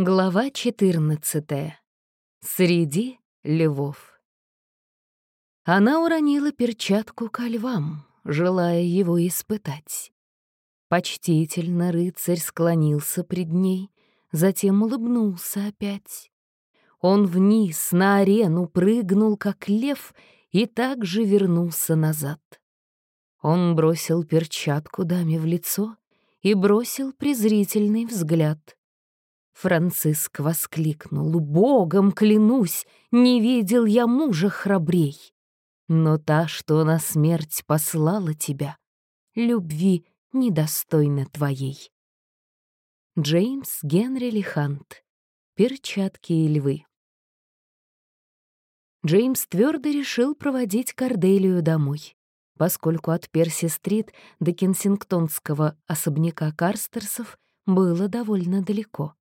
Глава 14. Среди львов. Она уронила перчатку ко львам, желая его испытать. Почтительно рыцарь склонился пред ней, затем улыбнулся опять. Он вниз на арену прыгнул, как лев, и также вернулся назад. Он бросил перчатку даме в лицо и бросил презрительный взгляд — Франциск воскликнул. «Богом клянусь, не видел я мужа храбрей. Но та, что на смерть послала тебя, любви недостойна твоей». Джеймс Генри Лихант. Перчатки и львы. Джеймс твердо решил проводить Корделию домой, поскольку от Перси-стрит до кенсингтонского особняка Карстерсов было довольно далеко.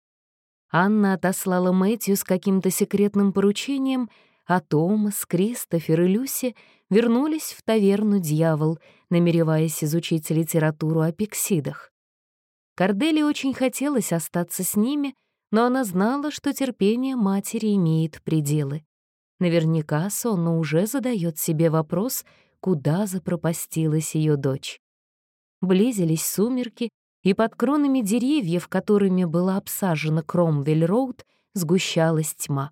Анна отослала Мэтью с каким-то секретным поручением, а Томас, Кристофер и Люси вернулись в таверну «Дьявол», намереваясь изучить литературу о пиксидах. Кордели очень хотелось остаться с ними, но она знала, что терпение матери имеет пределы. Наверняка Сонна уже задает себе вопрос, куда запропастилась ее дочь. Близились сумерки, и под кронами деревьев, которыми была обсажена Кромвель-Роуд, сгущалась тьма.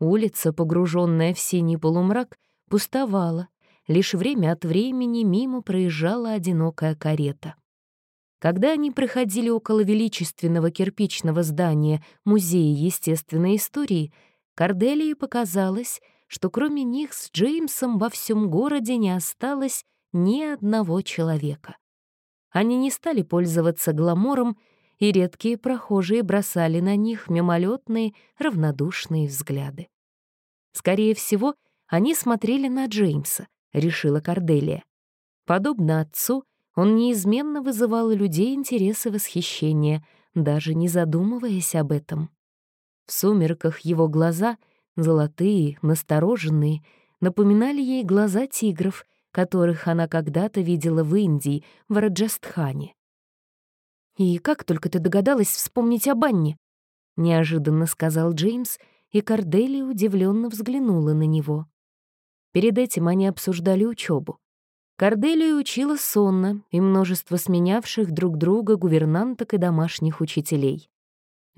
Улица, погруженная в синий полумрак, пустовала, лишь время от времени мимо проезжала одинокая карета. Когда они проходили около величественного кирпичного здания Музея естественной истории, Корделии показалось, что кроме них с Джеймсом во всем городе не осталось ни одного человека. Они не стали пользоваться гламором, и редкие прохожие бросали на них мимолетные, равнодушные взгляды. Скорее всего, они смотрели на Джеймса, решила Корделия. Подобно отцу, он неизменно вызывал у людей интерес и восхищение, даже не задумываясь об этом. В сумерках его глаза, золотые, настороженные, напоминали ей глаза тигров, которых она когда-то видела в Индии, в Раджастхане. «И как только ты догадалась вспомнить об Анне?» — неожиданно сказал Джеймс, и Кордели удивленно взглянула на него. Перед этим они обсуждали учебу. Корделию учила сонно и множество сменявших друг друга гувернанток и домашних учителей.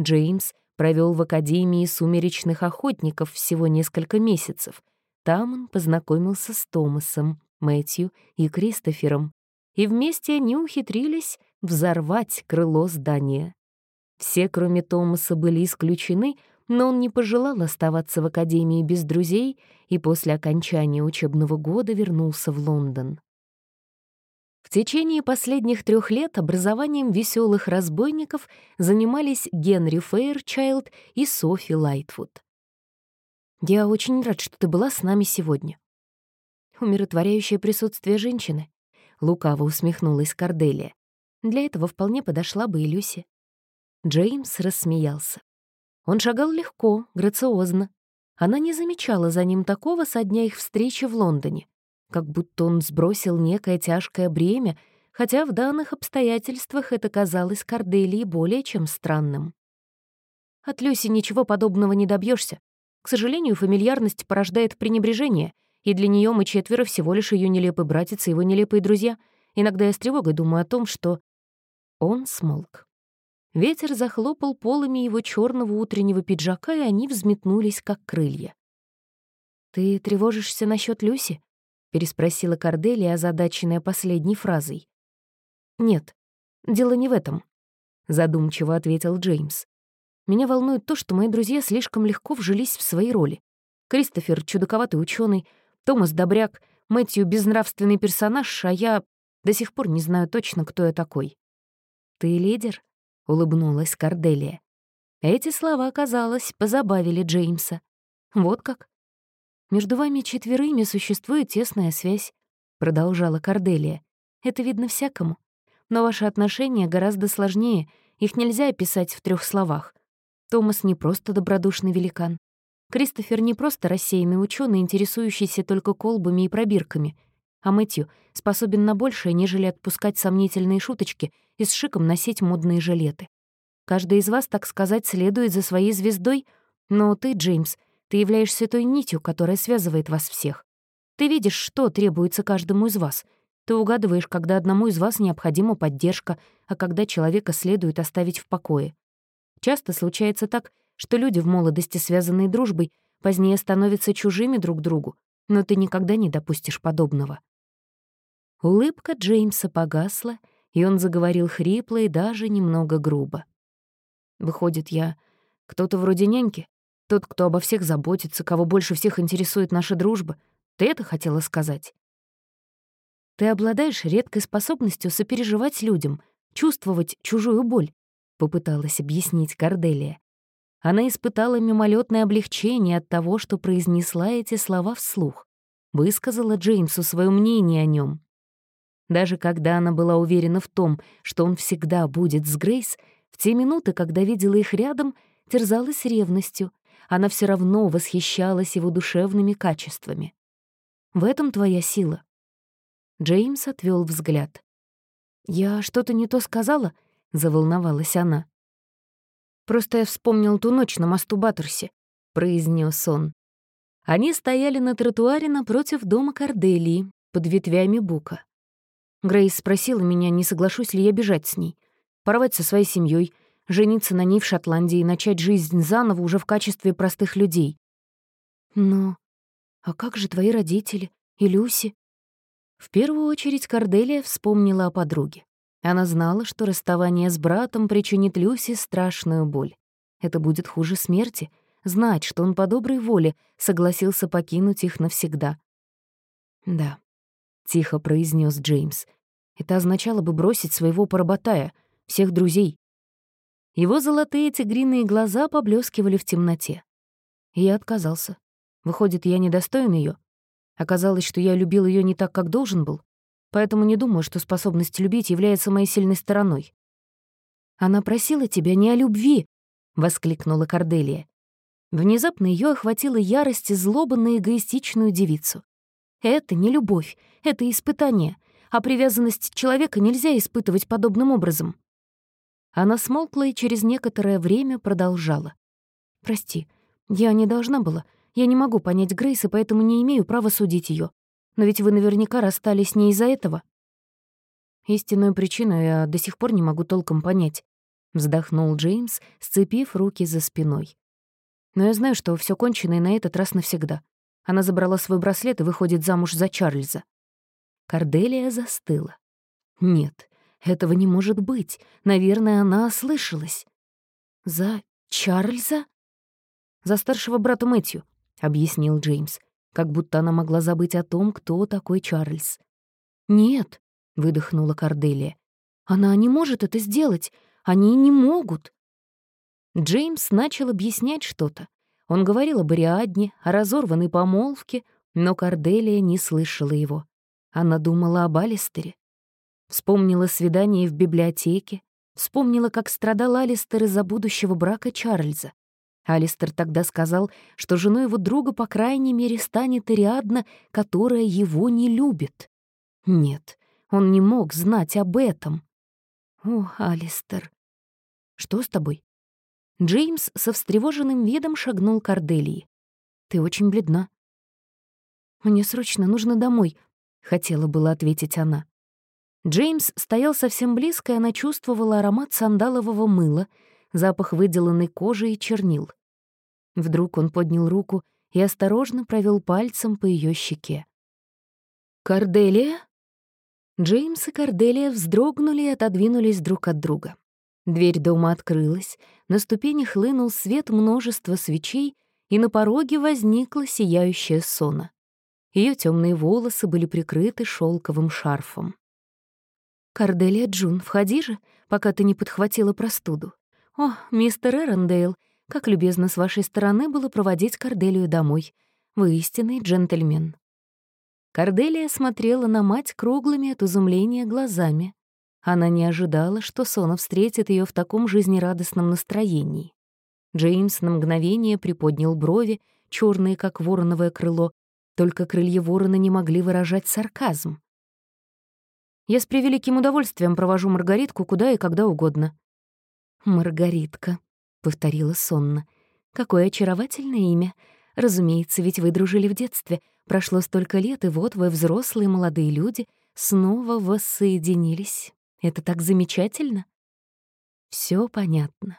Джеймс провел в Академии сумеречных охотников всего несколько месяцев. Там он познакомился с Томасом, Мэтью и Кристофером, и вместе они ухитрились взорвать крыло здания. Все, кроме Томаса, были исключены, но он не пожелал оставаться в академии без друзей и после окончания учебного года вернулся в Лондон. В течение последних трех лет образованием веселых разбойников занимались Генри Фейрчайлд и Софи Лайтвуд. «Я очень рад, что ты была с нами сегодня», умиротворяющее присутствие женщины. Лукаво усмехнулась Корделия. Для этого вполне подошла бы и Люси. Джеймс рассмеялся. Он шагал легко, грациозно. Она не замечала за ним такого со дня их встречи в Лондоне, как будто он сбросил некое тяжкое бремя, хотя в данных обстоятельствах это казалось Корделии более чем странным. От Люси ничего подобного не добьешься. К сожалению, фамильярность порождает пренебрежение, и для нее мы четверо всего лишь ее нелепый братец и его нелепые друзья. Иногда я с тревогой думаю о том, что... Он смолк. Ветер захлопал полами его черного утреннего пиджака, и они взметнулись, как крылья. «Ты тревожишься насчет Люси?» — переспросила Корделия, озадаченная последней фразой. «Нет, дело не в этом», — задумчиво ответил Джеймс. «Меня волнует то, что мои друзья слишком легко вжились в свои роли. Кристофер — чудаковатый ученый, Томас — добряк, Мэтью — безнравственный персонаж, а я до сих пор не знаю точно, кто я такой. «Ты лидер?» — улыбнулась Корделия. Эти слова, казалось, позабавили Джеймса. «Вот как?» «Между вами четверыми существует тесная связь», — продолжала Корделия. «Это видно всякому. Но ваши отношения гораздо сложнее, их нельзя описать в трех словах. Томас не просто добродушный великан. Кристофер не просто рассеянный ученый, интересующийся только колбами и пробирками, а Мэтью способен на большее, нежели отпускать сомнительные шуточки и с шиком носить модные жилеты. Каждый из вас, так сказать, следует за своей звездой, но ты, Джеймс, ты являешься той нитью, которая связывает вас всех. Ты видишь, что требуется каждому из вас. Ты угадываешь, когда одному из вас необходима поддержка, а когда человека следует оставить в покое. Часто случается так, что люди в молодости, связанные дружбой, позднее становятся чужими друг другу, но ты никогда не допустишь подобного. Улыбка Джеймса погасла, и он заговорил хрипло и даже немного грубо. «Выходит, я кто-то вроде няньки? Тот, кто обо всех заботится, кого больше всех интересует наша дружба? Ты это хотела сказать?» «Ты обладаешь редкой способностью сопереживать людям, чувствовать чужую боль», — попыталась объяснить Корделия. Она испытала мимолетное облегчение от того, что произнесла эти слова вслух, высказала Джеймсу свое мнение о нем. Даже когда она была уверена в том, что он всегда будет с Грейс, в те минуты, когда видела их рядом, терзалась ревностью, она все равно восхищалась его душевными качествами. В этом твоя сила. Джеймс отвел взгляд. «Я что-то не то сказала?» — заволновалась она. «Просто я вспомнил ту ночь на мосту Баттерсе», — произнес он. Они стояли на тротуаре напротив дома Корделии, под ветвями бука. Грейс спросила меня, не соглашусь ли я бежать с ней, порвать со своей семьей, жениться на ней в Шотландии и начать жизнь заново уже в качестве простых людей. Но а как же твои родители и Люси? В первую очередь Корделия вспомнила о подруге. Она знала, что расставание с братом причинит Люси страшную боль. Это будет хуже смерти — знать, что он по доброй воле согласился покинуть их навсегда. Да, — тихо произнес Джеймс. «Это означало бы бросить своего поработая, всех друзей». Его золотые тигриные глаза поблескивали в темноте. Я отказался. Выходит, я недостоин ее. Оказалось, что я любил ее не так, как должен был, поэтому не думаю, что способность любить является моей сильной стороной. «Она просила тебя не о любви!» — воскликнула Корделия. Внезапно ее охватила ярость и злоба на эгоистичную девицу. Это не любовь, это испытание, а привязанность человека нельзя испытывать подобным образом. Она смолкла и через некоторое время продолжала. «Прости, я не должна была. Я не могу понять Грейс, и поэтому не имею права судить ее. Но ведь вы наверняка расстались не из-за этого». «Истинную причину я до сих пор не могу толком понять», — вздохнул Джеймс, сцепив руки за спиной. «Но я знаю, что все кончено и на этот раз навсегда. Она забрала свой браслет и выходит замуж за Чарльза. Корделия застыла. Нет, этого не может быть. Наверное, она ослышалась. «За Чарльза?» «За старшего брата Мэтью», — объяснил Джеймс, как будто она могла забыть о том, кто такой Чарльз. «Нет», — выдохнула Корделия. «Она не может это сделать. Они не могут». Джеймс начал объяснять что-то, он говорил об Ариадне, о разорванной помолвке, но Корделия не слышала его. Она думала об Алистере. Вспомнила свидание в библиотеке, вспомнила, как страдал Алистер из-за будущего брака Чарльза. Алистер тогда сказал, что женой его друга, по крайней мере, станет Ариадна, которая его не любит. Нет, он не мог знать об этом. О, Алистер, что с тобой? Джеймс со встревоженным видом шагнул к Арделии. «Ты очень бледна». «Мне срочно нужно домой», — хотела было ответить она. Джеймс стоял совсем близко, и она чувствовала аромат сандалового мыла, запах выделанной кожи и чернил. Вдруг он поднял руку и осторожно провел пальцем по ее щеке. «Корделия?» Джеймс и Корделия вздрогнули и отодвинулись друг от друга. Дверь дома открылась, на ступени хлынул свет множества свечей, и на пороге возникла сияющая сона. Ее темные волосы были прикрыты шелковым шарфом. «Корделия Джун, входи же, пока ты не подхватила простуду. О, мистер Эрондейл, как любезно с вашей стороны было проводить Корделию домой. Вы истинный джентльмен». Корделия смотрела на мать круглыми от изумления глазами. Она не ожидала, что Сона встретит ее в таком жизнерадостном настроении. Джеймс на мгновение приподнял брови, черные, как вороновое крыло, только крылья ворона не могли выражать сарказм. «Я с превеликим удовольствием провожу Маргаритку куда и когда угодно». «Маргаритка», — повторила сонно. «Какое очаровательное имя. Разумеется, ведь вы дружили в детстве. Прошло столько лет, и вот вы, взрослые молодые люди, снова воссоединились. Это так замечательно». Все понятно.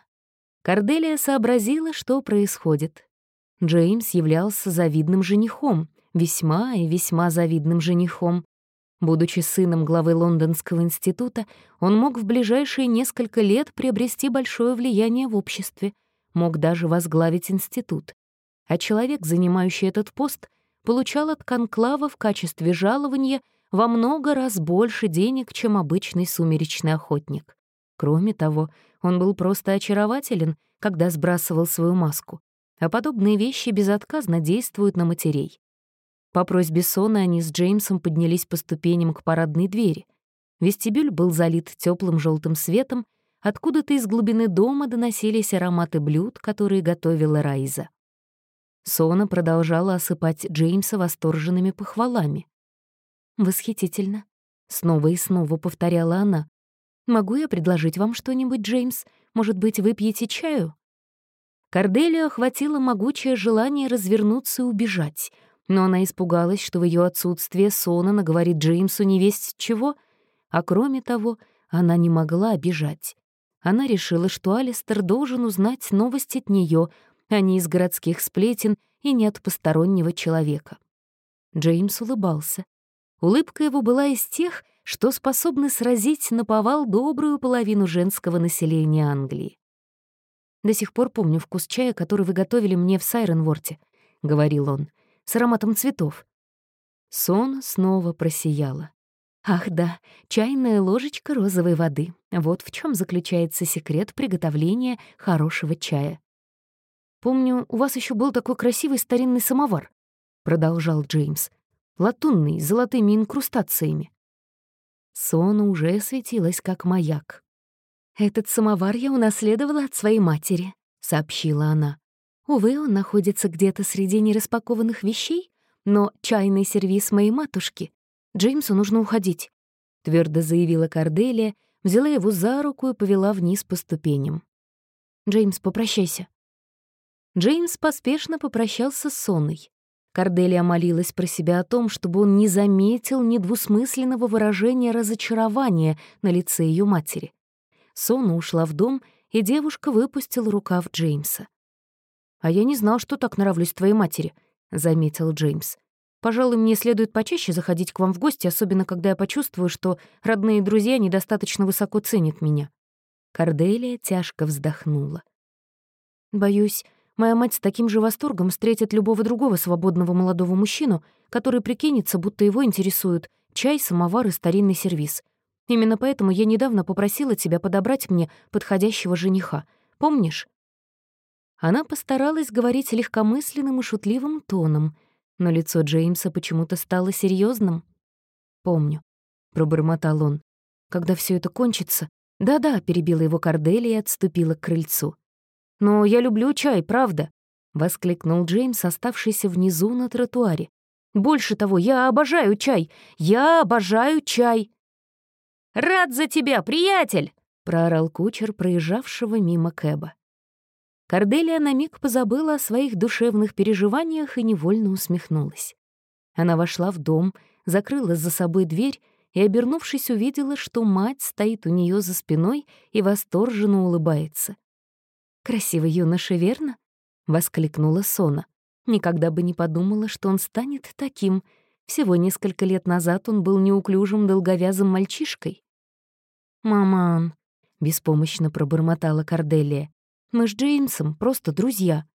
Корделия сообразила, что происходит. Джеймс являлся завидным женихом, весьма и весьма завидным женихом. Будучи сыном главы Лондонского института, он мог в ближайшие несколько лет приобрести большое влияние в обществе, мог даже возглавить институт. А человек, занимающий этот пост, получал от конклава в качестве жалования во много раз больше денег, чем обычный сумеречный охотник. Кроме того, он был просто очарователен, когда сбрасывал свою маску, а подобные вещи безотказно действуют на матерей. По просьбе Сона они с Джеймсом поднялись по ступеням к парадной двери. Вестибюль был залит теплым желтым светом, откуда-то из глубины дома доносились ароматы блюд, которые готовила Райза. Сона продолжала осыпать Джеймса восторженными похвалами. «Восхитительно», — снова и снова повторяла она. «Могу я предложить вам что-нибудь, Джеймс? Может быть, выпьете чаю?» Корделию охватило могучее желание развернуться и убежать, но она испугалась, что в ее отсутствие Сона наговорит Джеймсу не весть чего, а кроме того, она не могла бежать. Она решила, что Алистер должен узнать новости от нее, а не из городских сплетен и не от постороннего человека. Джеймс улыбался. Улыбка его была из тех, что способны сразить на повал добрую половину женского населения Англии. «До сих пор помню вкус чая, который вы готовили мне в Сайренворте», — говорил он, — «с ароматом цветов». Сон снова просияла. Ах да, чайная ложечка розовой воды. Вот в чем заключается секрет приготовления хорошего чая. «Помню, у вас еще был такой красивый старинный самовар», — продолжал Джеймс. «Латунный, с золотыми инкрустациями. Сона уже светилась, как маяк. «Этот самовар я унаследовала от своей матери», — сообщила она. «Увы, он находится где-то среди нераспакованных вещей, но чайный сервиз моей матушки. Джеймсу нужно уходить», — твердо заявила Корделия, взяла его за руку и повела вниз по ступеням. «Джеймс, попрощайся». Джеймс поспешно попрощался с Сонной. Корделия молилась про себя о том, чтобы он не заметил недвусмысленного выражения разочарования на лице ее матери. Сона ушла в дом, и девушка выпустила рукав Джеймса. «А я не знал, что так нравлюсь твоей матери», — заметил Джеймс. «Пожалуй, мне следует почаще заходить к вам в гости, особенно когда я почувствую, что родные друзья недостаточно высоко ценят меня». Корделия тяжко вздохнула. «Боюсь, Моя мать с таким же восторгом встретит любого другого свободного молодого мужчину, который прикинется, будто его интересует чай, самовар и старинный сервиз. Именно поэтому я недавно попросила тебя подобрать мне подходящего жениха. Помнишь?» Она постаралась говорить легкомысленным и шутливым тоном, но лицо Джеймса почему-то стало серьезным. «Помню», — пробормотал он. «Когда все это кончится...» «Да-да», — перебила его Корделия и отступила к крыльцу. «Но я люблю чай, правда», — воскликнул Джеймс, оставшийся внизу на тротуаре. «Больше того, я обожаю чай! Я обожаю чай!» «Рад за тебя, приятель!» — проорал кучер, проезжавшего мимо Кэба. Корделия на миг позабыла о своих душевных переживаниях и невольно усмехнулась. Она вошла в дом, закрыла за собой дверь и, обернувшись, увидела, что мать стоит у нее за спиной и восторженно улыбается. «Красивый юноша, верно?» — воскликнула Сона. Никогда бы не подумала, что он станет таким. Всего несколько лет назад он был неуклюжим долговязым мальчишкой. «Маман», — беспомощно пробормотала Корделия, «мы с Джеймсом просто друзья».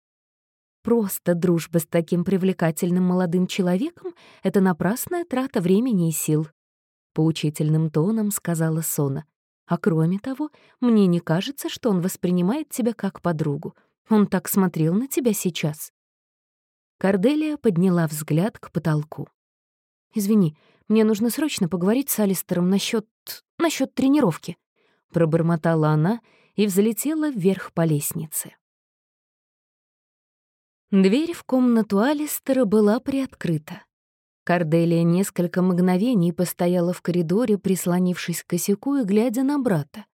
«Просто дружба с таким привлекательным молодым человеком — это напрасная трата времени и сил», — поучительным тоном сказала Сона. А кроме того, мне не кажется, что он воспринимает тебя как подругу. Он так смотрел на тебя сейчас». Корделия подняла взгляд к потолку. «Извини, мне нужно срочно поговорить с Алистером насчет насчет тренировки», — пробормотала она и взлетела вверх по лестнице. Дверь в комнату Алистера была приоткрыта. Карделия несколько мгновений постояла в коридоре, прислонившись к косяку и глядя на брата.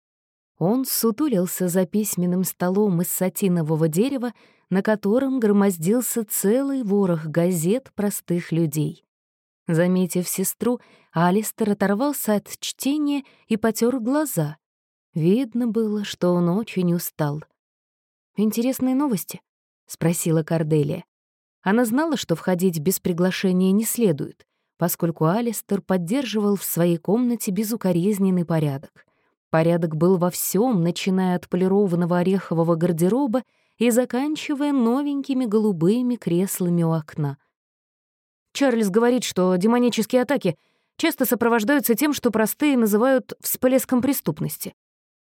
Он сутулился за письменным столом из сатинового дерева, на котором громоздился целый ворох газет простых людей. Заметив сестру, Алистер оторвался от чтения и потер глаза. Видно было, что он очень устал. «Интересные новости?» — спросила Корделия. Она знала, что входить без приглашения не следует, поскольку Алистер поддерживал в своей комнате безукоризненный порядок. Порядок был во всем, начиная от полированного орехового гардероба и заканчивая новенькими голубыми креслами у окна. Чарльз говорит, что демонические атаки часто сопровождаются тем, что простые называют всплеском преступности,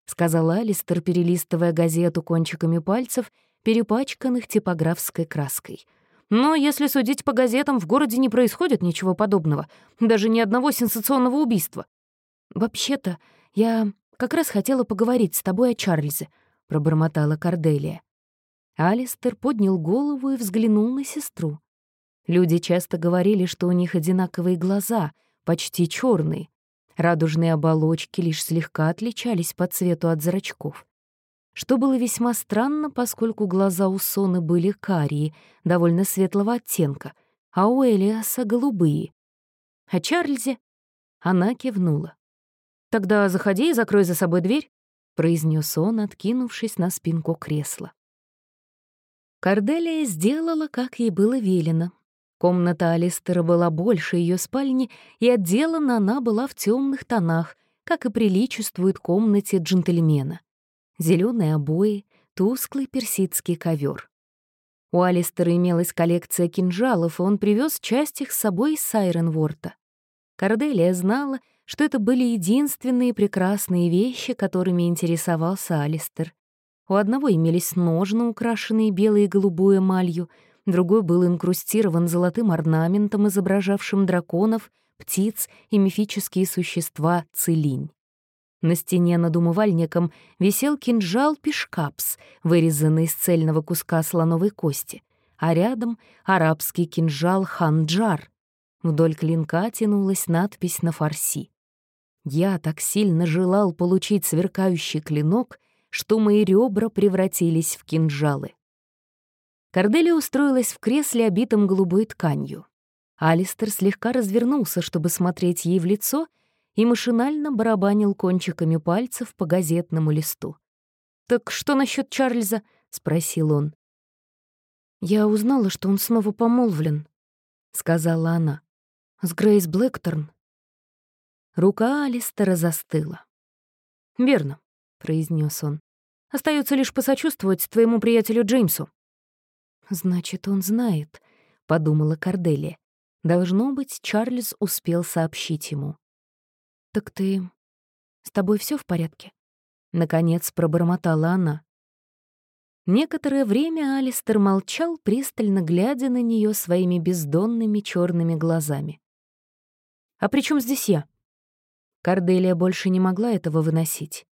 сказал Алистер, перелистывая газету кончиками пальцев, перепачканных типографской краской — но если судить по газетам, в городе не происходит ничего подобного, даже ни одного сенсационного убийства. «Вообще-то, я как раз хотела поговорить с тобой о Чарльзе», — пробормотала Корделия. Алистер поднял голову и взглянул на сестру. Люди часто говорили, что у них одинаковые глаза, почти черные. Радужные оболочки лишь слегка отличались по цвету от зрачков что было весьма странно, поскольку глаза у Соны были карие, довольно светлого оттенка, а у Элиаса — голубые. А Чарльзе? Она кивнула. «Тогда заходи и закрой за собой дверь», — произнес он, откинувшись на спинку кресла. Корделия сделала, как ей было велено. Комната Алистера была больше ее спальни, и отделана она была в темных тонах, как и приличествует комнате джентльмена зеленые обои, тусклый персидский ковер. У Алистера имелась коллекция кинжалов, и он привез часть их с собой из Сайренворта. Корделия знала, что это были единственные прекрасные вещи, которыми интересовался Алистер. У одного имелись ножны, украшенные белой и голубой эмалью, другой был инкрустирован золотым орнаментом, изображавшим драконов, птиц и мифические существа Целинь. На стене над умывальником висел кинжал пешкапс, вырезанный из цельного куска слоновой кости, а рядом — арабский кинжал ханджар. Вдоль клинка тянулась надпись на фарси. Я так сильно желал получить сверкающий клинок, что мои ребра превратились в кинжалы. Корделия устроилась в кресле, обитом голубой тканью. Алистер слегка развернулся, чтобы смотреть ей в лицо — и машинально барабанил кончиками пальцев по газетному листу. «Так что насчет Чарльза?» — спросил он. «Я узнала, что он снова помолвлен», — сказала она. «С Грейс Блэкторн». Рука Алистера застыла. «Верно», — произнес он. «Остается лишь посочувствовать твоему приятелю Джеймсу». «Значит, он знает», — подумала Корделия. Должно быть, Чарльз успел сообщить ему. «Так ты... с тобой все в порядке?» Наконец пробормотала она. Некоторое время Алистер молчал, пристально глядя на нее своими бездонными черными глазами. «А при чем здесь я?» Корделия больше не могла этого выносить.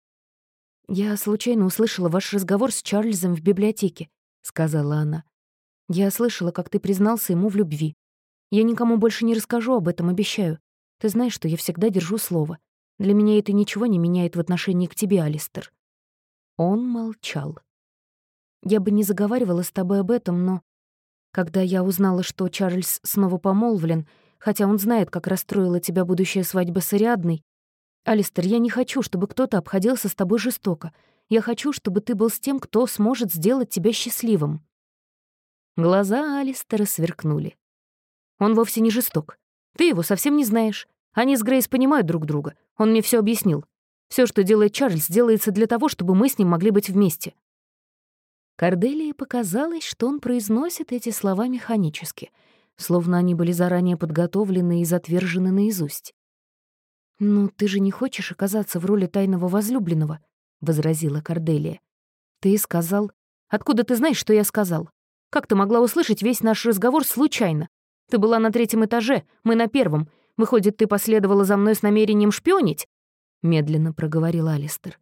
«Я случайно услышала ваш разговор с Чарльзом в библиотеке», — сказала она. «Я слышала, как ты признался ему в любви. Я никому больше не расскажу об этом, обещаю. Ты знаешь, что я всегда держу слово. Для меня это ничего не меняет в отношении к тебе, Алистер». Он молчал. «Я бы не заговаривала с тобой об этом, но...» Когда я узнала, что Чарльз снова помолвлен, хотя он знает, как расстроила тебя будущая свадьба с Ариадной, Алистер, я не хочу, чтобы кто-то обходился с тобой жестоко. Я хочу, чтобы ты был с тем, кто сможет сделать тебя счастливым». Глаза Алистера сверкнули. «Он вовсе не жесток. Ты его совсем не знаешь. Они с Грейс понимают друг друга. Он мне все объяснил. Все, что делает Чарльз, делается для того, чтобы мы с ним могли быть вместе». Корделии показалось, что он произносит эти слова механически, словно они были заранее подготовлены и затвержены наизусть. «Ну, ты же не хочешь оказаться в роли тайного возлюбленного?» — возразила Корделия. «Ты сказал...» «Откуда ты знаешь, что я сказал? Как ты могла услышать весь наш разговор случайно? Ты была на третьем этаже, мы на первом. Выходит, ты последовала за мной с намерением шпионить?» Медленно проговорил Алистер.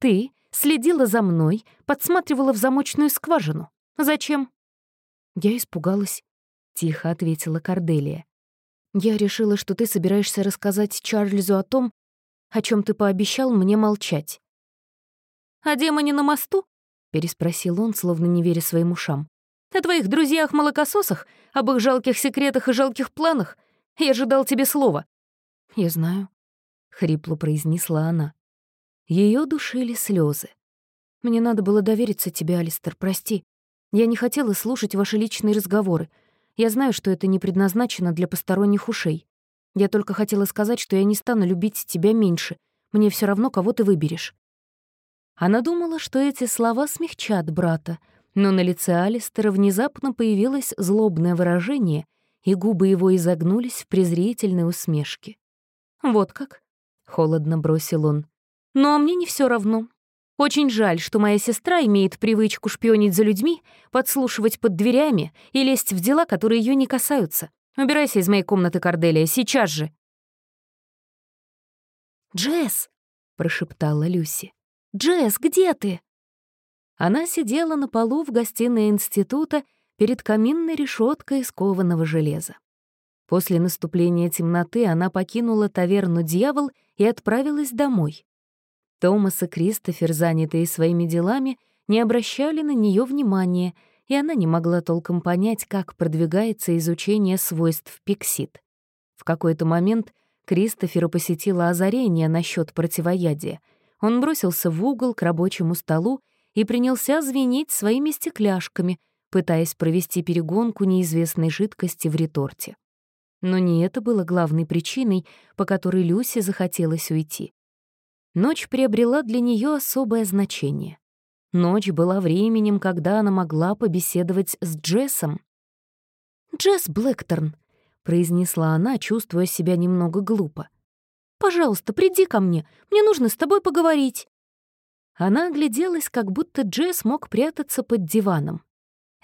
«Ты следила за мной, подсматривала в замочную скважину. Зачем?» «Я испугалась», — тихо ответила Корделия. «Я решила, что ты собираешься рассказать Чарльзу о том, о чем ты пообещал мне молчать». «О демоне на мосту?» — переспросил он, словно не веря своим ушам. «О твоих друзьях-молокососах? Об их жалких секретах и жалких планах? Я же дал тебе слово». «Я знаю», — хрипло произнесла она. Ее душили слезы. «Мне надо было довериться тебе, Алистер, прости. Я не хотела слушать ваши личные разговоры. Я знаю, что это не предназначено для посторонних ушей. Я только хотела сказать, что я не стану любить тебя меньше. Мне все равно, кого ты выберешь». Она думала, что эти слова смягчат брата, но на лице Алистера внезапно появилось злобное выражение, и губы его изогнулись в презрительной усмешке. «Вот как?» — холодно бросил он. «Но мне не все равно. Очень жаль, что моя сестра имеет привычку шпионить за людьми, подслушивать под дверями и лезть в дела, которые ее не касаются. Убирайся из моей комнаты, Корделия, сейчас же!» «Джесс!» — прошептала Люси. «Джесс, где ты?» Она сидела на полу в гостиной института перед каминной решеткой из кованого железа. После наступления темноты она покинула таверну «Дьявол» и отправилась домой. Томас и Кристофер, занятые своими делами, не обращали на нее внимания, и она не могла толком понять, как продвигается изучение свойств пиксид. В какой-то момент Кристофера посетило озарение насчет противоядия — он бросился в угол к рабочему столу и принялся звенеть своими стекляшками, пытаясь провести перегонку неизвестной жидкости в реторте. Но не это было главной причиной, по которой Люси захотелось уйти. Ночь приобрела для нее особое значение. Ночь была временем, когда она могла побеседовать с Джессом. «Джесс Блэкторн», — произнесла она, чувствуя себя немного глупо. Пожалуйста, приди ко мне. Мне нужно с тобой поговорить». Она огляделась, как будто Джесс мог прятаться под диваном.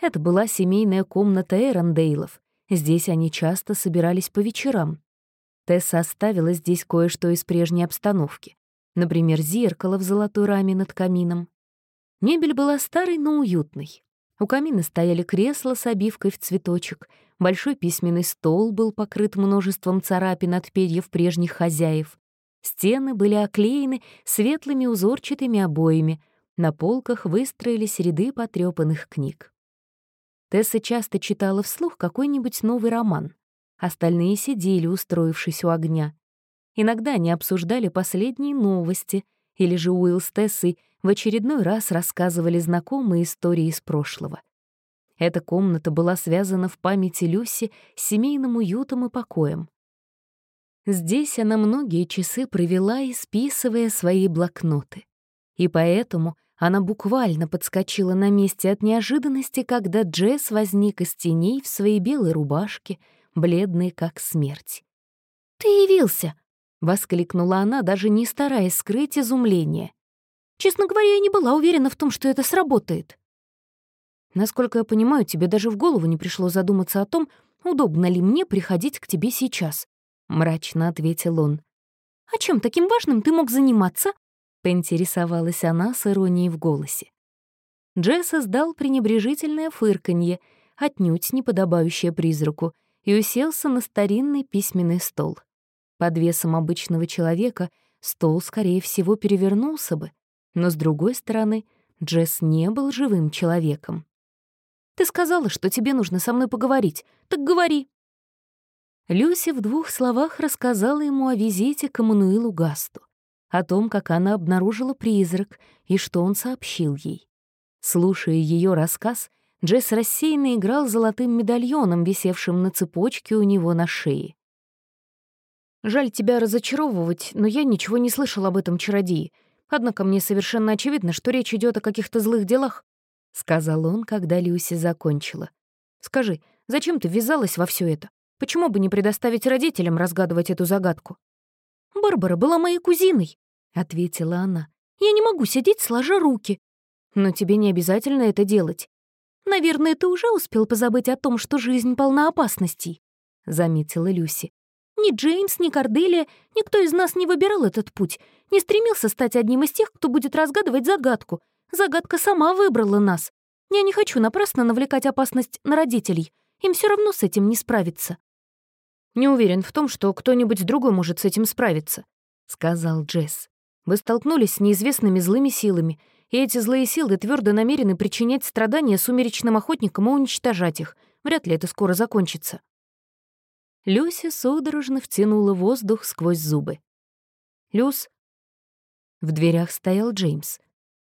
Это была семейная комната Эрондейлов. Здесь они часто собирались по вечерам. Тесса оставила здесь кое-что из прежней обстановки. Например, зеркало в золотой раме над камином. Мебель была старой, но уютной. У камина стояли кресла с обивкой в цветочек, большой письменный стол был покрыт множеством царапин от перьев прежних хозяев. Стены были оклеены светлыми узорчатыми обоями, на полках выстроились ряды потрёпанных книг. Тесса часто читала вслух какой-нибудь новый роман. Остальные сидели, устроившись у огня. Иногда они обсуждали последние новости, или же Уилл с Тессой в очередной раз рассказывали знакомые истории из прошлого. Эта комната была связана в памяти Люси с семейным уютом и покоем. Здесь она многие часы провела, исписывая свои блокноты. И поэтому она буквально подскочила на месте от неожиданности, когда Джесс возник из теней в своей белой рубашке, бледной как смерть. «Ты явился!» — воскликнула она, даже не стараясь скрыть изумление. Честно говоря, я не была уверена в том, что это сработает. Насколько я понимаю, тебе даже в голову не пришло задуматься о том, удобно ли мне приходить к тебе сейчас, — мрачно ответил он. «А чем таким важным ты мог заниматься?» — поинтересовалась она с иронией в голосе. Джесс издал пренебрежительное фырканье, отнюдь не подобающее призраку, и уселся на старинный письменный стол. Под весом обычного человека стол, скорее всего, перевернулся бы, но, с другой стороны, Джесс не был живым человеком. «Ты сказала, что тебе нужно со мной поговорить. Так говори!» Люси в двух словах рассказала ему о визите к Эммануилу Гасту, о том, как она обнаружила призрак и что он сообщил ей. Слушая ее рассказ, Джесс рассеянно играл золотым медальоном, висевшим на цепочке у него на шее. «Жаль тебя разочаровывать, но я ничего не слышал об этом чародее. Однако мне совершенно очевидно, что речь идет о каких-то злых делах», — сказал он, когда Люси закончила. «Скажи, зачем ты ввязалась во все это? Почему бы не предоставить родителям разгадывать эту загадку?» «Барбара была моей кузиной», — ответила она. «Я не могу сидеть сложа руки. Но тебе не обязательно это делать. Наверное, ты уже успел позабыть о том, что жизнь полна опасностей», — заметила Люси. Ни Джеймс, ни Корделия, никто из нас не выбирал этот путь, не стремился стать одним из тех, кто будет разгадывать загадку. Загадка сама выбрала нас. Я не хочу напрасно навлекать опасность на родителей. Им все равно с этим не справиться. «Не уверен в том, что кто-нибудь другой может с этим справиться», — сказал Джесс. «Вы столкнулись с неизвестными злыми силами. и эти злые силы твердо намерены причинять страдания сумеречным охотникам и уничтожать их. Вряд ли это скоро закончится». Люся судорожно втянула воздух сквозь зубы. «Люс...» В дверях стоял Джеймс.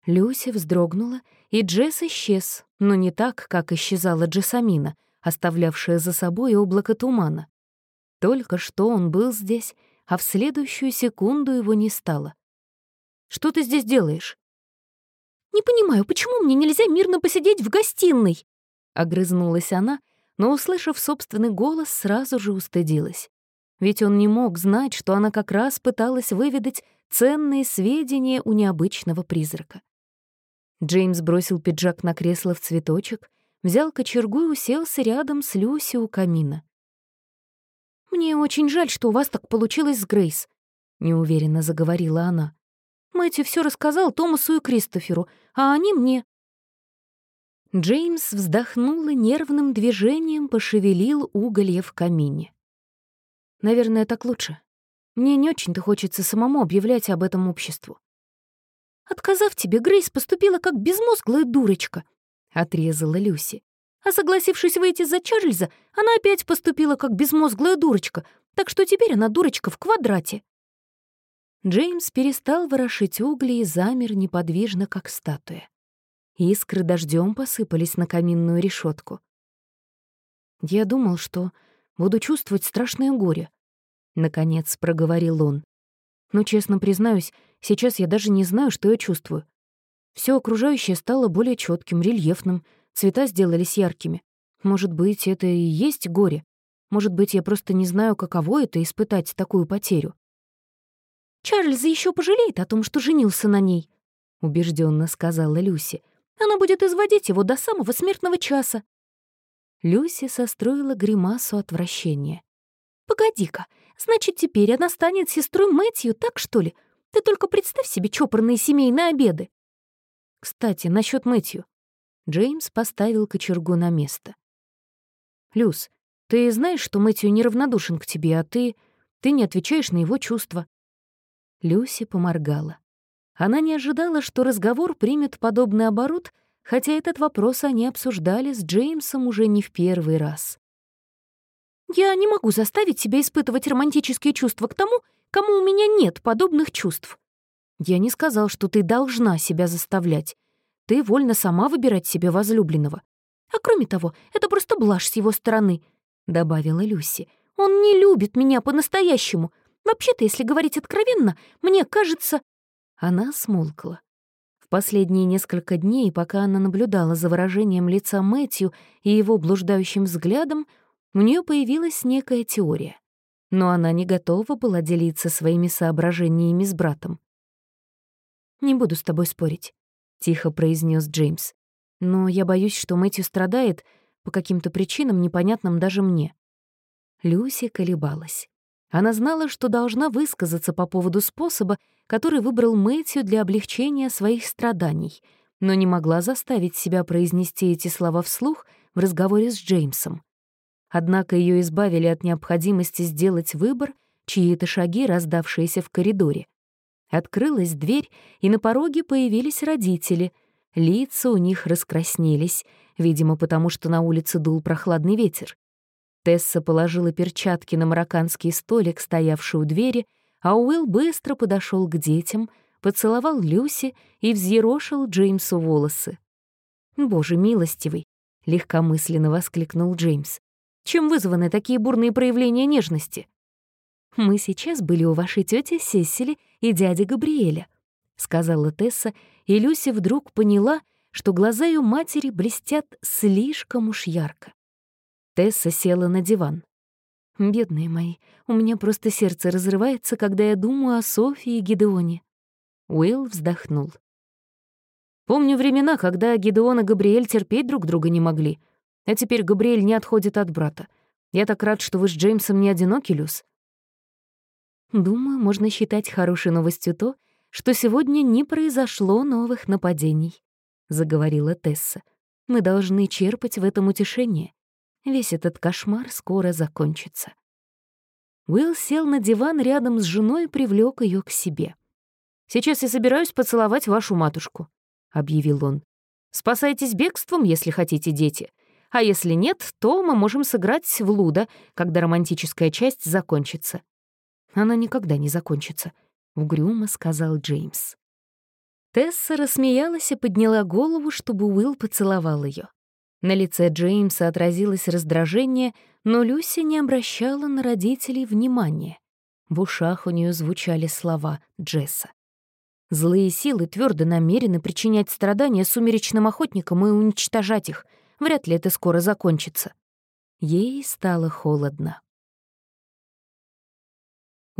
Люся вздрогнула, и Джесс исчез, но не так, как исчезала Джессамина, оставлявшая за собой облако тумана. Только что он был здесь, а в следующую секунду его не стало. «Что ты здесь делаешь?» «Не понимаю, почему мне нельзя мирно посидеть в гостиной?» Огрызнулась она, но, услышав собственный голос, сразу же устыдилась. Ведь он не мог знать, что она как раз пыталась выведать ценные сведения у необычного призрака. Джеймс бросил пиджак на кресло в цветочек, взял кочергу и уселся рядом с Люси у камина. «Мне очень жаль, что у вас так получилось с Грейс», — неуверенно заговорила она. «Мэтью все рассказал Томасу и Кристоферу, а они мне». Джеймс вздохнул и нервным движением пошевелил уголья в камине. «Наверное, так лучше. Мне не очень-то хочется самому объявлять об этом обществу. Отказав тебе, Грейс поступила как безмозглая дурочка», — отрезала Люси. «А согласившись выйти за Чарльза, она опять поступила как безмозглая дурочка, так что теперь она дурочка в квадрате». Джеймс перестал ворошить угли и замер неподвижно, как статуя. Искры дождем посыпались на каминную решетку. «Я думал, что буду чувствовать страшное горе», — наконец проговорил он. «Но, честно признаюсь, Сейчас я даже не знаю, что я чувствую. Все окружающее стало более четким, рельефным, цвета сделались яркими. Может быть, это и есть горе. Может быть, я просто не знаю, каково это — испытать такую потерю. «Чарльз еще пожалеет о том, что женился на ней», — убежденно сказала Люси. «Она будет изводить его до самого смертного часа». Люси состроила гримасу отвращения. «Погоди-ка, значит, теперь она станет сестрой Мэтью, так что ли? Ты только представь себе чопорные семейные обеды. Кстати, насчет Мэтью. Джеймс поставил кочергу на место. «Люс, ты знаешь, что Мэтью неравнодушен к тебе, а ты... ты не отвечаешь на его чувства?» Люси поморгала. Она не ожидала, что разговор примет подобный оборот, хотя этот вопрос они обсуждали с Джеймсом уже не в первый раз. «Я не могу заставить себя испытывать романтические чувства к тому, кому у меня нет подобных чувств. Я не сказал, что ты должна себя заставлять. Ты вольна сама выбирать себе возлюбленного. А кроме того, это просто блажь с его стороны, — добавила Люси. Он не любит меня по-настоящему. Вообще-то, если говорить откровенно, мне кажется... Она смолкла. В последние несколько дней, пока она наблюдала за выражением лица Мэтью и его блуждающим взглядом, у нее появилась некая теория но она не готова была делиться своими соображениями с братом. «Не буду с тобой спорить», — тихо произнес Джеймс. «Но я боюсь, что Мэтью страдает по каким-то причинам, непонятным даже мне». Люси колебалась. Она знала, что должна высказаться по поводу способа, который выбрал Мэтью для облегчения своих страданий, но не могла заставить себя произнести эти слова вслух в разговоре с Джеймсом. Однако ее избавили от необходимости сделать выбор чьи-то шаги, раздавшиеся в коридоре. Открылась дверь, и на пороге появились родители. Лица у них раскраснелись, видимо, потому что на улице дул прохладный ветер. Тесса положила перчатки на марокканский столик, стоявший у двери, а Уилл быстро подошел к детям, поцеловал Люси и взъерошил Джеймсу волосы. «Боже милостивый!» — легкомысленно воскликнул Джеймс. Чем вызваны такие бурные проявления нежности? «Мы сейчас были у вашей тети Сесили и дяди Габриэля», — сказала Тесса, и Люси вдруг поняла, что глаза ее матери блестят слишком уж ярко. Тесса села на диван. «Бедные мои, у меня просто сердце разрывается, когда я думаю о Софии и Гидеоне». Уилл вздохнул. «Помню времена, когда Гидеон и Габриэль терпеть друг друга не могли, а теперь Габриэль не отходит от брата. Я так рад, что вы с Джеймсом не одиноки, Люс. Думаю, можно считать хорошей новостью то, что сегодня не произошло новых нападений, заговорила Тесса. Мы должны черпать в этом утешение. Весь этот кошмар скоро закончится. Уилл сел на диван рядом с женой и привлек ее к себе. «Сейчас я собираюсь поцеловать вашу матушку». — объявил он. «Спасайтесь бегством, если хотите, дети. А если нет, то мы можем сыграть в лудо, когда романтическая часть закончится». «Она никогда не закончится», — угрюмо сказал Джеймс. Тесса рассмеялась и подняла голову, чтобы Уилл поцеловал ее. На лице Джеймса отразилось раздражение, но Люси не обращала на родителей внимания. В ушах у нее звучали слова Джесса. Злые силы твердо намерены причинять страдания сумеречным охотникам и уничтожать их. Вряд ли это скоро закончится. Ей стало холодно.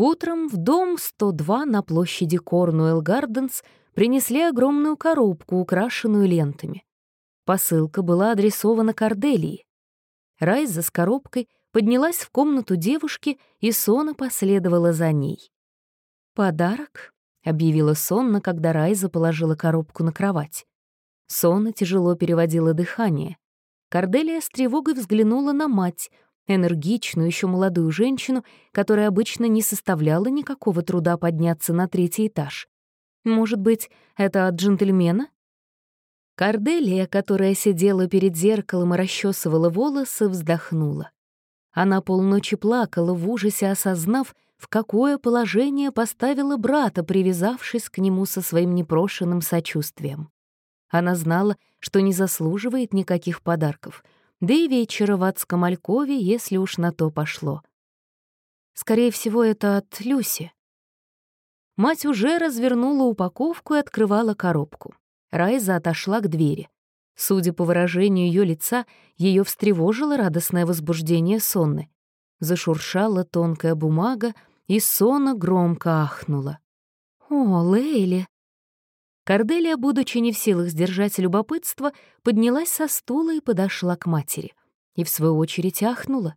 Утром в дом 102 на площади Корнуэлл Гарденс принесли огромную коробку, украшенную лентами. Посылка была адресована Корделии. Райза с коробкой поднялась в комнату девушки, и Сона последовала за ней. «Подарок?» — объявила Сонна, когда Райза положила коробку на кровать. Сона тяжело переводила дыхание. Корделия с тревогой взглянула на мать, энергичную, еще молодую женщину, которая обычно не составляла никакого труда подняться на третий этаж. Может быть, это от джентльмена? Корделия, которая сидела перед зеркалом и расчесывала волосы, вздохнула. Она полночи плакала в ужасе, осознав, в какое положение поставила брата, привязавшись к нему со своим непрошенным сочувствием. Она знала, что не заслуживает никаких подарков, да и вечера в адском алькове, если уж на то пошло. Скорее всего, это от Люси. Мать уже развернула упаковку и открывала коробку. Райза отошла к двери. Судя по выражению ее лица, ее встревожило радостное возбуждение Сонны. Зашуршала тонкая бумага, и Сона громко ахнула. «О, Лейли!» Корделия, будучи не в силах сдержать любопытство, поднялась со стула и подошла к матери. И в свою очередь ахнула.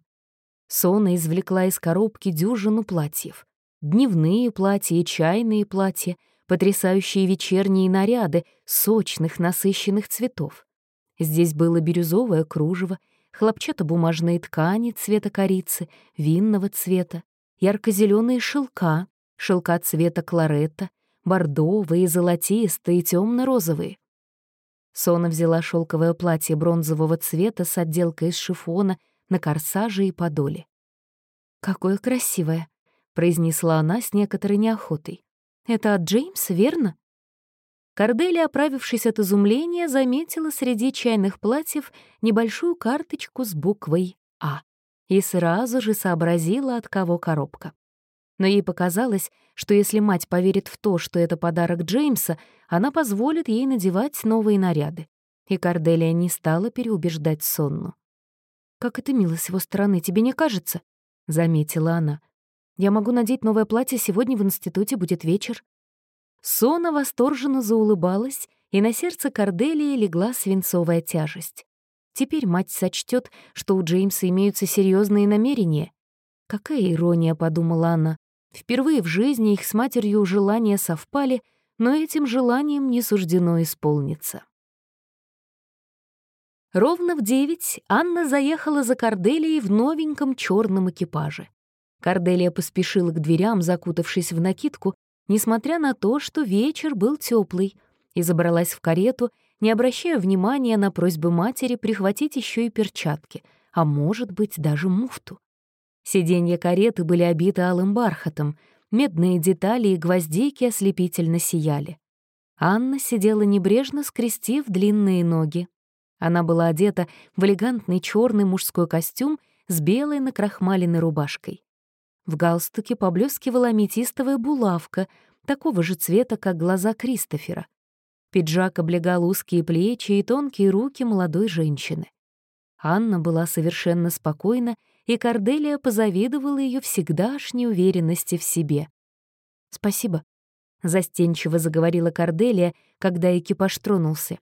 Сона извлекла из коробки дюжину платьев. Дневные платья чайные платья, потрясающие вечерние наряды сочных насыщенных цветов. Здесь было бирюзовое кружево, хлопчатобумажные ткани цвета корицы, винного цвета, ярко-зеленые шелка, шелка цвета кларета, бордовые, золотистые и темно-розовые. Сона взяла шелковое платье бронзового цвета с отделкой из шифона на корсаже и подоле. «Какое красивое!» — произнесла она с некоторой неохотой. «Это от Джеймса, верно?» Корделия, оправившись от изумления, заметила среди чайных платьев небольшую карточку с буквой «А» и сразу же сообразила, от кого коробка. Но ей показалось, что если мать поверит в то, что это подарок Джеймса, она позволит ей надевать новые наряды. И Корделия не стала переубеждать Сонну. «Как это мило с его стороны, тебе не кажется?» — заметила она. «Я могу надеть новое платье, сегодня в институте будет вечер». Сона восторженно заулыбалась, и на сердце Корделии легла свинцовая тяжесть. Теперь мать сочтет, что у Джеймса имеются серьезные намерения. Какая ирония, подумала она. Впервые в жизни их с матерью желания совпали, но этим желанием не суждено исполниться. Ровно в девять Анна заехала за Корделией в новеньком черном экипаже. Корделия поспешила к дверям, закутавшись в накидку, несмотря на то, что вечер был теплый, и забралась в карету, не обращая внимания на просьбы матери прихватить еще и перчатки, а может быть, даже муфту. Сиденья кареты были обиты алым бархатом, медные детали и гвоздейки ослепительно сияли. Анна сидела небрежно, скрестив длинные ноги. Она была одета в элегантный черный мужской костюм с белой накрахмаленной рубашкой. В галстуке поблескивала аметистовая булавка, такого же цвета, как глаза Кристофера. Пиджак облегал узкие плечи и тонкие руки молодой женщины. Анна была совершенно спокойна, и Корделия позавидовала ее всегдашней уверенности в себе. «Спасибо», — застенчиво заговорила Корделия, когда экипаж тронулся.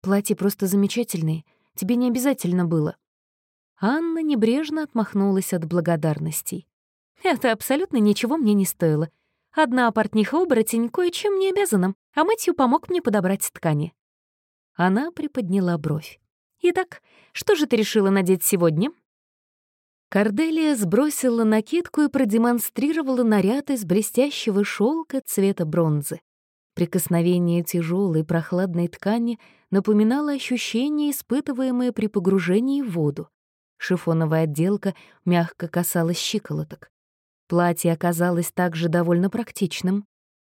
«Платья просто замечательные, тебе не обязательно было». Анна небрежно отмахнулась от благодарностей. «Это абсолютно ничего мне не стоило. Одна портниха-оборотень кое-чем не обязана, а Мэтью помог мне подобрать ткани». Она приподняла бровь. «Итак, что же ты решила надеть сегодня?» Корделия сбросила накидку и продемонстрировала наряд из блестящего шелка цвета бронзы. Прикосновение тяжелой прохладной ткани напоминало ощущение, испытываемое при погружении в воду. Шифоновая отделка мягко касалась щиколоток. Платье оказалось также довольно практичным.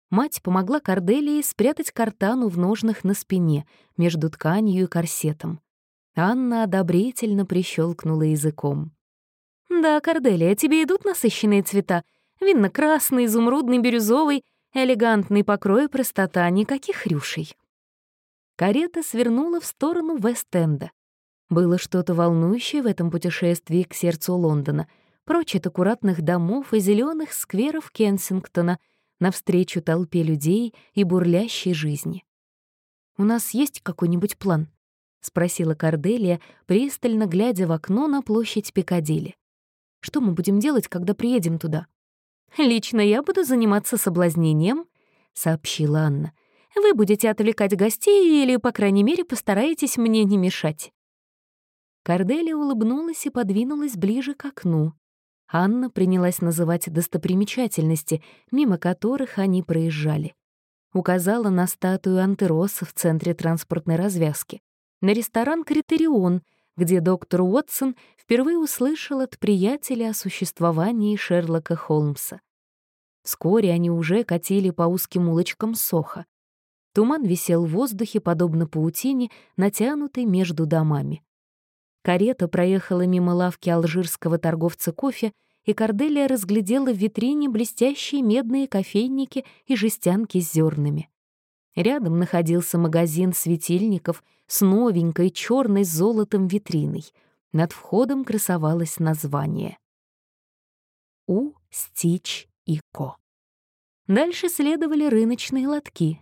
Мать помогла Корделии спрятать картану в ножнах на спине, между тканью и корсетом. Анна одобрительно прищелкнула языком. «Да, Корделия, тебе идут насыщенные цвета. Винно-красный, изумрудный, бирюзовый, элегантный покрой и простота, никаких рюшей». Карета свернула в сторону Вест-Энда. Было что-то волнующее в этом путешествии к сердцу Лондона, прочь от аккуратных домов и зеленых скверов Кенсингтона, навстречу толпе людей и бурлящей жизни. «У нас есть какой-нибудь план?» — спросила Корделия, пристально глядя в окно на площадь Пикадилли. «Что мы будем делать, когда приедем туда?» «Лично я буду заниматься соблазнением», — сообщила Анна. «Вы будете отвлекать гостей или, по крайней мере, постараетесь мне не мешать». Корделия улыбнулась и подвинулась ближе к окну. Анна принялась называть достопримечательности, мимо которых они проезжали. Указала на статую Антероса в центре транспортной развязки, на ресторан «Критерион», где доктор Уотсон впервые услышал от приятеля о существовании Шерлока Холмса. Вскоре они уже катили по узким улочкам Соха. Туман висел в воздухе, подобно паутине, натянутой между домами. Карета проехала мимо лавки алжирского торговца кофе, и Корделия разглядела в витрине блестящие медные кофейники и жестянки с зернами. Рядом находился магазин светильников с новенькой черной с золотом витриной. Над входом красовалось название. У. Стич и Ко. Дальше следовали рыночные лотки.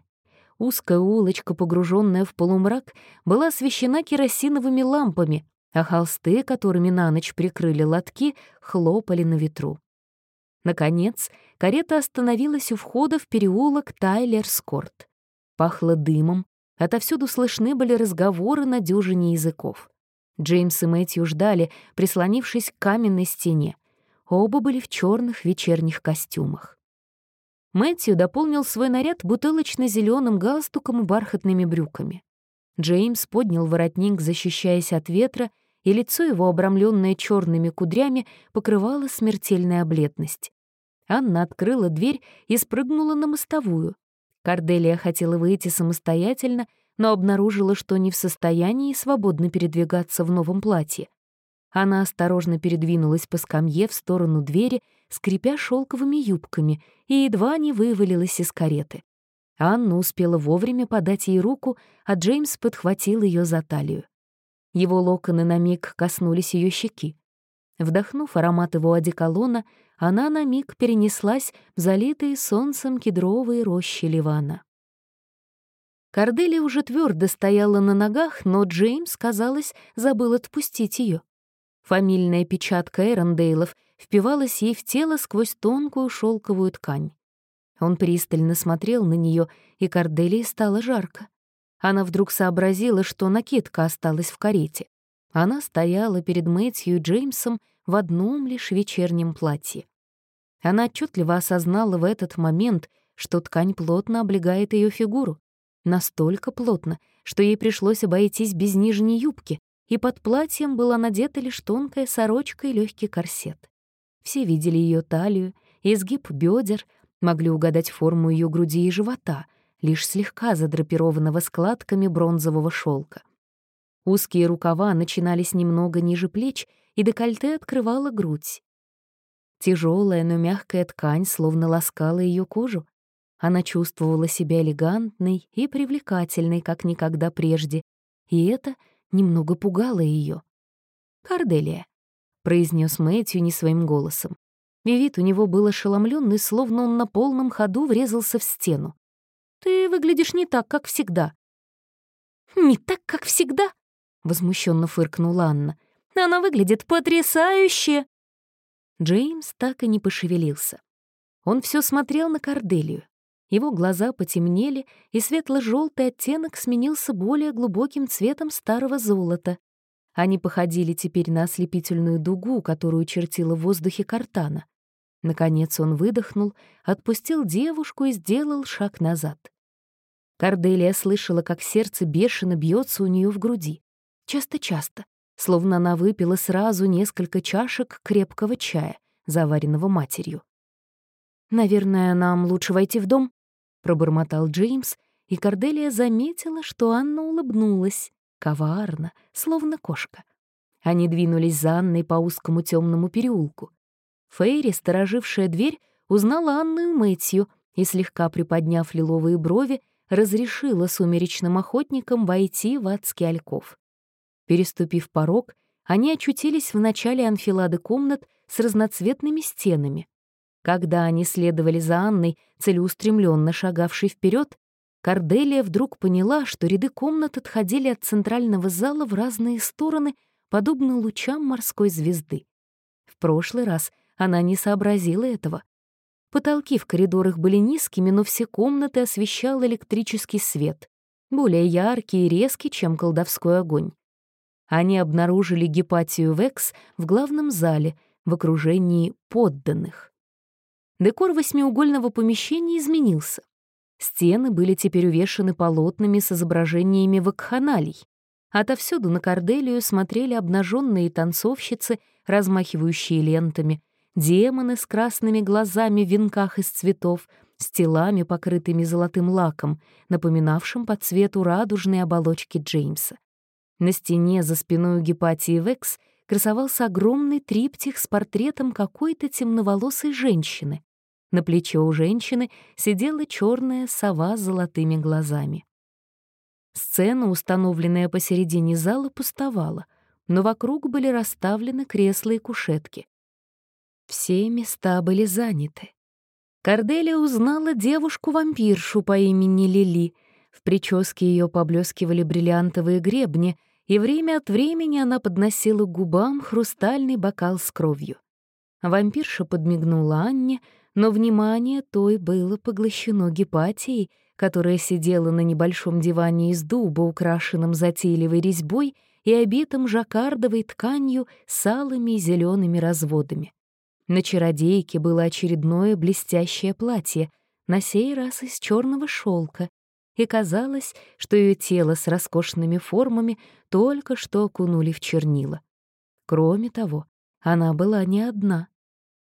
Узкая улочка, погруженная в полумрак, была освещена керосиновыми лампами, а холсты, которыми на ночь прикрыли лотки, хлопали на ветру. Наконец, карета остановилась у входа в переулок Тайлер-Скорт. Пахло дымом, отовсюду слышны были разговоры на дюжине языков. Джеймс и Мэтью ждали, прислонившись к каменной стене. Оба были в черных вечерних костюмах. Мэтью дополнил свой наряд бутылочно зеленым галстуком и бархатными брюками. Джеймс поднял воротник, защищаясь от ветра, и лицо его, обрамленное черными кудрями, покрывало смертельная бледность. Анна открыла дверь и спрыгнула на мостовую. Карделия хотела выйти самостоятельно, но обнаружила, что не в состоянии свободно передвигаться в новом платье. Она осторожно передвинулась по скамье в сторону двери, скрипя шелковыми юбками, и едва не вывалилась из кареты. Анна успела вовремя подать ей руку, а Джеймс подхватил ее за талию. Его локоны на миг коснулись ее щеки. Вдохнув аромат его одеколона, она на миг перенеслась в залитые солнцем кедровые рощи Ливана. Кордели уже твердо стояла на ногах, но Джеймс, казалось, забыл отпустить ее. Фамильная печатка Эрондейлов впивалась ей в тело сквозь тонкую шелковую ткань. Он пристально смотрел на нее, и Корделии стало жарко. Она вдруг сообразила, что накидка осталась в карете. Она стояла перед Мэтью и Джеймсом в одном лишь вечернем платье. Она отчетливо осознала в этот момент, что ткань плотно облегает ее фигуру. Настолько плотно, что ей пришлось обойтись без нижней юбки, и под платьем была надета лишь тонкая сорочка и легкий корсет. Все видели ее талию, изгиб бедер, могли угадать форму ее груди и живота, лишь слегка задрапированного складками бронзового шелка. Узкие рукава начинались немного ниже плеч, и декольте открывала грудь. Тяжелая, но мягкая ткань словно ласкала ее кожу. Она чувствовала себя элегантной и привлекательной, как никогда прежде, и это немного пугало ее. «Карделия», — произнес Мэтью не своим голосом и вид у него был ошеломленный, словно он на полном ходу врезался в стену. «Ты выглядишь не так, как всегда». «Не так, как всегда?» — возмущенно фыркнула Анна. «Она выглядит потрясающе!» Джеймс так и не пошевелился. Он все смотрел на Корделию. Его глаза потемнели, и светло-желтый оттенок сменился более глубоким цветом старого золота. Они походили теперь на ослепительную дугу, которую чертила в воздухе картана. Наконец он выдохнул, отпустил девушку и сделал шаг назад. Корделия слышала, как сердце бешено бьется у нее в груди. Часто-часто, словно она выпила сразу несколько чашек крепкого чая, заваренного матерью. «Наверное, нам лучше войти в дом», — пробормотал Джеймс, и Корделия заметила, что Анна улыбнулась, коварно, словно кошка. Они двинулись за Анной по узкому темному переулку. Фейри, сторожившая дверь, узнала Анну и Мэтью и, слегка приподняв лиловые брови, разрешила сумеречным охотникам войти в адский ольков. Переступив порог, они очутились в начале анфилады комнат с разноцветными стенами. Когда они следовали за Анной, целеустремленно шагавшей вперед, Корделия вдруг поняла, что ряды комнат отходили от центрального зала в разные стороны, подобно лучам морской звезды. В прошлый раз она не сообразила этого. Потолки в коридорах были низкими, но все комнаты освещал электрический свет, более яркий и резкий, чем колдовской огонь. Они обнаружили Гепатию Векс в главном зале в окружении подданных. Декор восьмиугольного помещения изменился. Стены были теперь увешаны полотнами с изображениями вакханалий. Отовсюду на Корделию смотрели обнаженные танцовщицы, размахивающие лентами, демоны с красными глазами в венках из цветов, с телами, покрытыми золотым лаком, напоминавшим по цвету радужные оболочки Джеймса. На стене за спиной у Гепатии Векс красовался огромный триптих с портретом какой-то темноволосой женщины. На плече у женщины сидела черная сова с золотыми глазами. Сцена, установленная посередине зала, пустовала, но вокруг были расставлены кресла и кушетки. Все места были заняты. Корделия узнала девушку-вампиршу по имени Лили. В прическе ее поблескивали бриллиантовые гребни, и время от времени она подносила губам хрустальный бокал с кровью. Вампирша подмигнула Анне, но внимание той было поглощено Гепатией, которая сидела на небольшом диване из дуба, украшенном затейливой резьбой и обитым жаккардовой тканью с алыми и зелеными разводами. На чародейке было очередное блестящее платье, на сей раз из черного шелка, и казалось, что ее тело с роскошными формами только что окунули в чернила. Кроме того, она была не одна.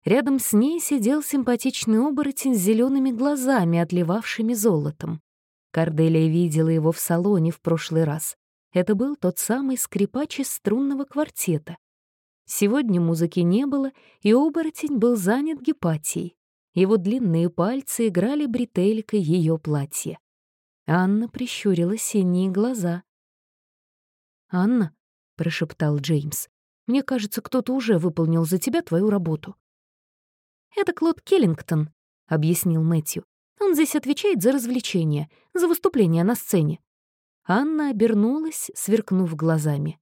Рядом с ней сидел симпатичный оборотень с зелеными глазами, отливавшими золотом. Корделия видела его в салоне в прошлый раз. Это был тот самый скрипач из струнного квартета. Сегодня музыки не было, и оборотень был занят гепатией. Его длинные пальцы играли бретелькой ее платья. Анна прищурила синие глаза. «Анна», — прошептал Джеймс, — «мне кажется, кто-то уже выполнил за тебя твою работу». «Это Клод Келлингтон», — объяснил Мэтью. «Он здесь отвечает за развлечения, за выступления на сцене». Анна обернулась, сверкнув глазами.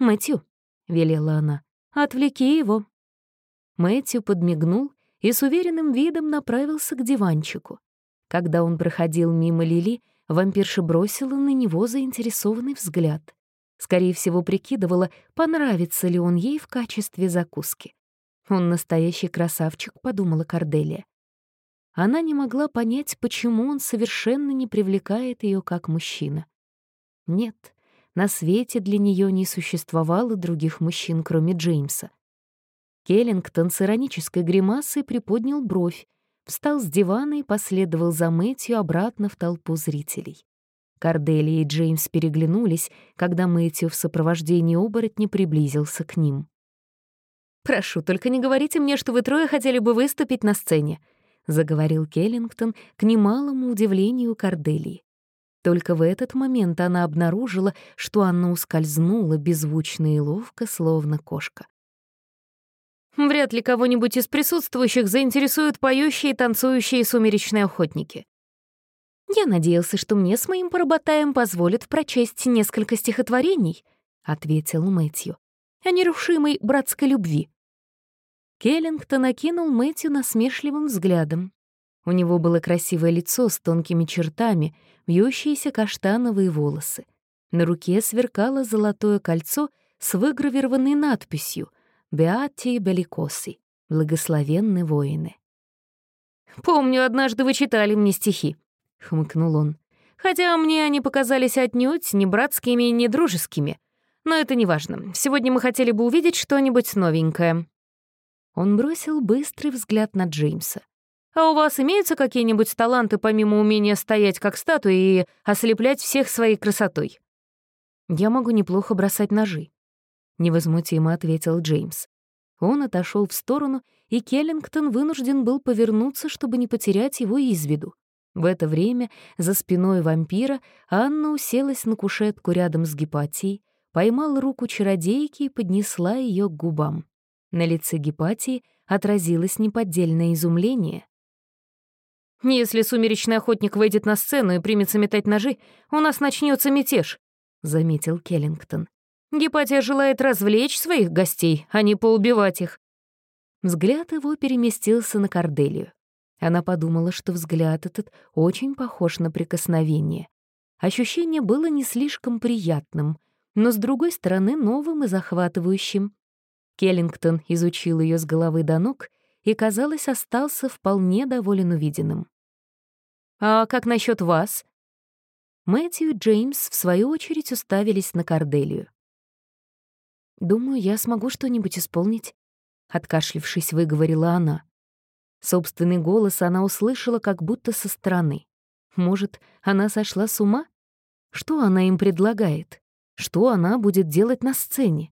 «Мэтью», — велела она, — «отвлеки его». Мэтью подмигнул и с уверенным видом направился к диванчику. Когда он проходил мимо Лили, вампирша бросила на него заинтересованный взгляд. Скорее всего, прикидывала, понравится ли он ей в качестве закуски. «Он настоящий красавчик», — подумала Корделия. Она не могла понять, почему он совершенно не привлекает ее как мужчина. Нет, на свете для нее не существовало других мужчин, кроме Джеймса. Келлингтон с иронической гримасой приподнял бровь, встал с дивана и последовал за Мэтью обратно в толпу зрителей. Корделия и Джеймс переглянулись, когда Мэтью в сопровождении оборотня приблизился к ним. «Прошу, только не говорите мне, что вы трое хотели бы выступить на сцене», — заговорил Келлингтон к немалому удивлению Корделии. Только в этот момент она обнаружила, что Анна ускользнула беззвучно и ловко, словно кошка. «Вряд ли кого-нибудь из присутствующих заинтересуют поющие и танцующие сумеречные охотники», «Я надеялся, что мне с моим поработаем позволят прочесть несколько стихотворений», — ответил Мэтью, «о нерушимой братской любви. Келлингтон окинул Мэтью насмешливым взглядом. У него было красивое лицо с тонкими чертами, вьющиеся каштановые волосы. На руке сверкало золотое кольцо с выгравированной надписью «Беати Беликоси» — «Благословенны воины». «Помню, однажды вы читали мне стихи», — хмыкнул он. Хотя мне они показались отнюдь не братскими не дружескими. Но это не важно. Сегодня мы хотели бы увидеть что-нибудь новенькое». Он бросил быстрый взгляд на Джеймса. «А у вас имеются какие-нибудь таланты помимо умения стоять как статуи и ослеплять всех своей красотой?» «Я могу неплохо бросать ножи», — невозмутимо ответил Джеймс. Он отошел в сторону, и Келлингтон вынужден был повернуться, чтобы не потерять его из виду. В это время за спиной вампира Анна уселась на кушетку рядом с Гепатией, поймала руку чародейки и поднесла ее к губам. На лице Гепатии отразилось неподдельное изумление. «Если сумеречный охотник выйдет на сцену и примется метать ножи, у нас начнется мятеж», — заметил Келлингтон. «Гепатия желает развлечь своих гостей, а не поубивать их». Взгляд его переместился на Корделию. Она подумала, что взгляд этот очень похож на прикосновение. Ощущение было не слишком приятным, но, с другой стороны, новым и захватывающим. Келлингтон изучил ее с головы до ног и, казалось, остался вполне доволен увиденным. «А как насчет вас?» Мэтью и Джеймс, в свою очередь, уставились на Корделию. «Думаю, я смогу что-нибудь исполнить», — откашлившись, выговорила она. Собственный голос она услышала как будто со стороны. Может, она сошла с ума? Что она им предлагает? Что она будет делать на сцене?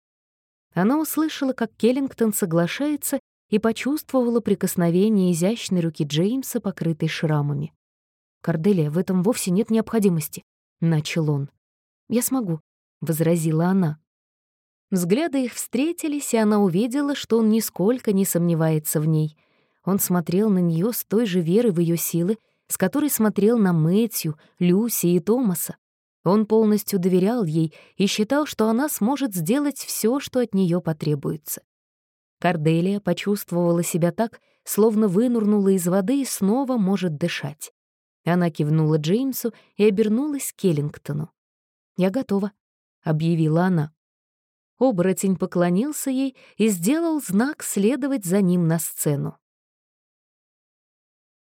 Она услышала, как Келлингтон соглашается и почувствовала прикосновение изящной руки Джеймса, покрытой шрамами. «Корделия, в этом вовсе нет необходимости», — начал он. «Я смогу», — возразила она. Взгляды их встретились, и она увидела, что он нисколько не сомневается в ней. Он смотрел на нее с той же верой в ее силы, с которой смотрел на Мэтью, Люси и Томаса. Он полностью доверял ей и считал, что она сможет сделать все, что от нее потребуется. Карделия почувствовала себя так, словно вынурнула из воды и снова может дышать. Она кивнула Джеймсу и обернулась к Келлингтону. «Я готова», — объявила она. Оборотень поклонился ей и сделал знак следовать за ним на сцену.